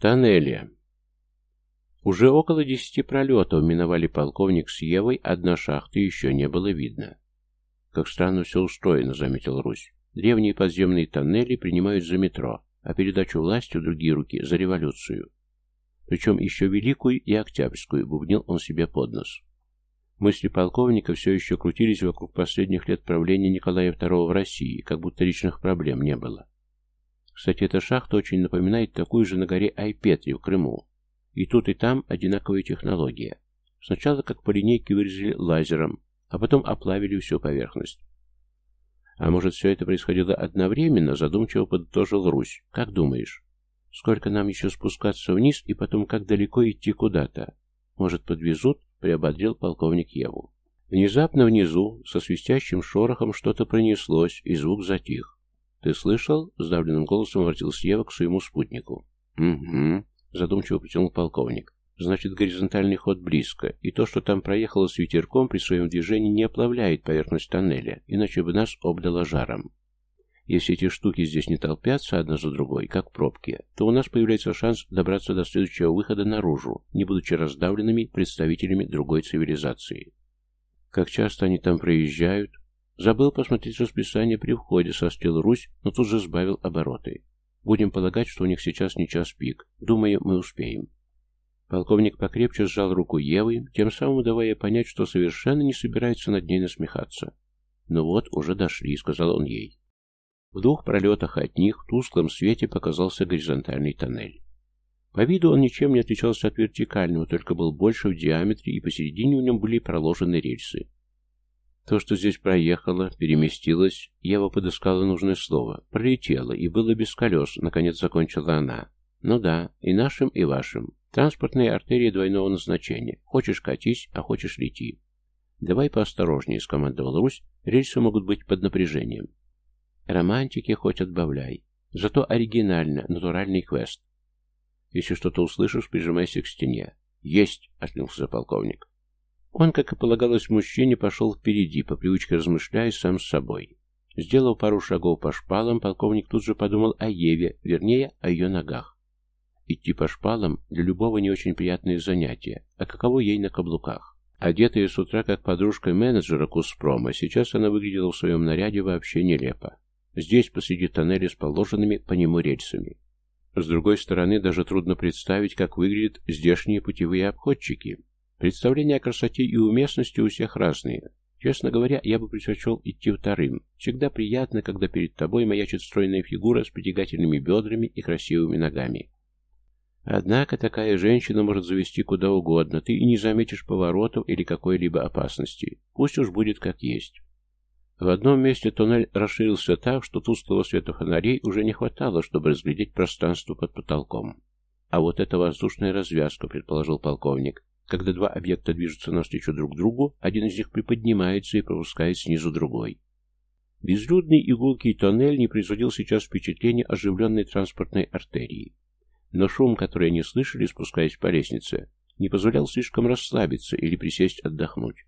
Тоннели. Уже около десяти пролетов миновали полковник с Евой, одна шахта еще не было видно. «Как странно все устроено», — заметил Русь. «Древние подземные тоннели принимают за метро, а передачу власти в другие руки — за революцию. Причем еще Великую и Октябрьскую бубнил он себе под нос. Мысли полковника все еще крутились вокруг последних лет правления Николая II в России, как будто личных проблем не было. Кстати, эта шахта очень напоминает такую же на горе Айпетри в Крыму. И тут, и там одинаковая технология. Сначала как по линейке вырезали лазером, а потом оплавили всю поверхность. А может, все это происходило одновременно, задумчиво подытожил Русь. Как думаешь? Сколько нам еще спускаться вниз, и потом как далеко идти куда-то? Может, подвезут? Приободрил полковник Еву. Внезапно внизу, со свистящим шорохом, что-то пронеслось, и звук затих. «Ты слышал?» — сдавленным голосом обратился Ева к своему спутнику. «Угу», — задумчиво протянул полковник. «Значит, горизонтальный ход близко, и то, что там проехало с ветерком при своем движении, не оплавляет поверхность тоннеля, иначе бы нас обдало жаром. Если эти штуки здесь не толпятся одна за другой, как пробки, то у нас появляется шанс добраться до следующего выхода наружу, не будучи раздавленными представителями другой цивилизации. Как часто они там проезжают? Забыл посмотреть расписание при входе, состил Русь, но тут же сбавил обороты. Будем полагать, что у них сейчас не час пик. Думаю, мы успеем. Полковник покрепче сжал руку Евы, тем самым давая понять, что совершенно не собирается над ней насмехаться. «Ну вот, уже дошли», — сказал он ей. В двух пролетах от них в тусклом свете показался горизонтальный тоннель. По виду он ничем не отличался от вертикального, только был больше в диаметре, и посередине в нем были проложены рельсы. То, что здесь проехало, переместилось, Ева подыскала нужное слово, пролетело и было без колес, наконец закончила она. Ну да, и нашим, и вашим. Транспортные артерии двойного назначения. Хочешь катись, а хочешь лети. Давай поосторожнее, скомандовал Русь, рельсы могут быть под напряжением. Романтики хоть отбавляй. Зато оригинально, натуральный квест. Если что-то услышишь, прижимайся к стене. Есть, отлился полковник. Он, как и полагалось мужчине, пошел впереди, по привычке размышляя сам с собой. Сделав пару шагов по шпалам, полковник тут же подумал о Еве, вернее, о ее ногах. Идти по шпалам для любого не очень приятное занятие, а каково ей на каблуках. Одетая с утра как подружка менеджера Куспрома, сейчас она выглядела в своем наряде вообще нелепо. Здесь, посреди тоннеля с положенными по нему рельсами. С другой стороны, даже трудно представить, как выглядят здешние путевые обходчики. Представления о красоте и уместности у всех разные. Честно говоря, я бы предпочел идти вторым. Всегда приятно, когда перед тобой маячит стройная фигура с притягательными бедрами и красивыми ногами. Однако такая женщина может завести куда угодно, ты и не заметишь поворотов или какой-либо опасности. Пусть уж будет как есть. В одном месте туннель расширился так, что тусклого света фонарей уже не хватало, чтобы разглядеть пространство под потолком. А вот это воздушная развязка, предположил полковник. Когда два объекта движутся навстречу друг другу, один из них приподнимается и пропускает снизу другой. Безлюдный и тоннель не производил сейчас впечатления оживленной транспортной артерии. Но шум, который они слышали, спускаясь по лестнице, не позволял слишком расслабиться или присесть отдохнуть.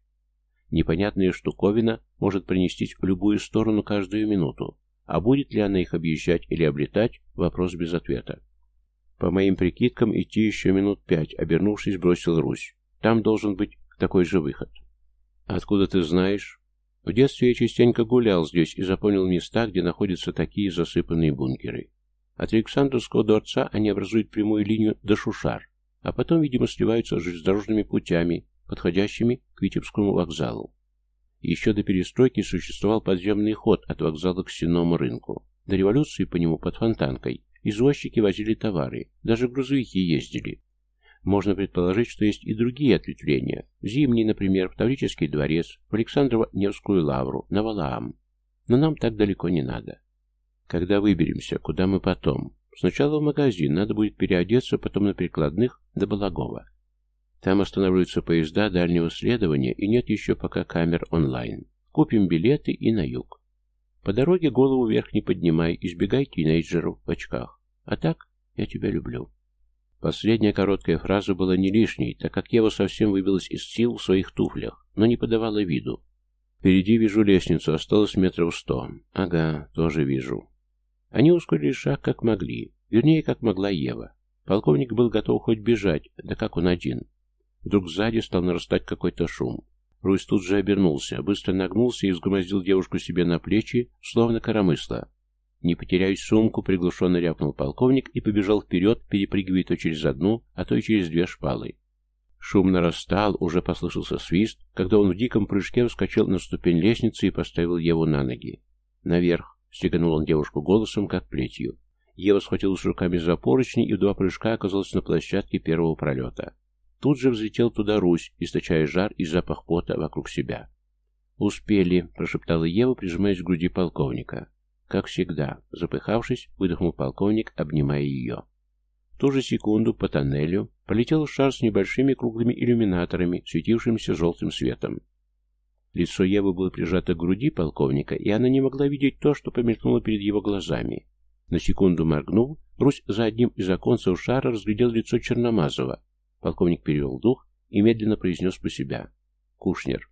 Непонятная штуковина может принестись в любую сторону каждую минуту, а будет ли она их объезжать или облетать – вопрос без ответа. По моим прикидкам, идти еще минут пять, обернувшись, бросил Русь. Там должен быть такой же выход. Откуда ты знаешь? В детстве я частенько гулял здесь и запомнил места, где находятся такие засыпанные бункеры. От Александровского дворца они образуют прямую линию до Шушар, а потом, видимо, сливаются железнодорожными путями, подходящими к Витебскому вокзалу. Еще до перестройки существовал подземный ход от вокзала к стенному рынку. До революции по нему под Фонтанкой Извозчики возили товары, даже грузовики ездили. Можно предположить, что есть и другие ответвления. Зимний, например, в Таврический дворец, в Александрово-Невскую лавру, на Валаам. Но нам так далеко не надо. Когда выберемся, куда мы потом? Сначала в магазин, надо будет переодеться, потом на перекладных до Балагова. Там останавливаются поезда дальнего следования и нет еще пока камер онлайн. Купим билеты и на юг. По дороге голову вверх не поднимай, избегай тинейджеров в очках. А так, я тебя люблю. Последняя короткая фраза была не лишней, так как Ева совсем выбилась из сил в своих туфлях, но не подавала виду. Впереди вижу лестницу, осталось метров сто. Ага, тоже вижу. Они ускорили шаг как могли, вернее, как могла Ева. Полковник был готов хоть бежать, да как он один. Вдруг сзади стал нарастать какой-то шум. Русь тут же обернулся, быстро нагнулся и взгромоздил девушку себе на плечи, словно коромысло. «Не потеряй сумку», — приглушенно рявкнул полковник и побежал вперед, перепрыгивая то через одну, а то и через две шпалы. Шум нарастал, уже послышался свист, когда он в диком прыжке вскочил на ступень лестницы и поставил Еву на ноги. «Наверх!» — стеганул он девушку голосом, как плетью. Ева схватилась руками за поручни и в два прыжка оказалась на площадке первого пролета. Тут же взлетел туда Русь, источая жар и запах пота вокруг себя. «Успели», — прошептала Ева, прижимаясь к груди полковника. Как всегда, запыхавшись, выдохнул полковник, обнимая ее. В ту же секунду по тоннелю полетел шар с небольшими круглыми иллюминаторами, светившимся желтым светом. Лицо Евы было прижато к груди полковника, и она не могла видеть то, что помелькнуло перед его глазами. На секунду моргнув, Русь за одним из оконцев шара разглядел лицо Черномазова, Полковник перевел дух и медленно произнес по себя. «Кушнер».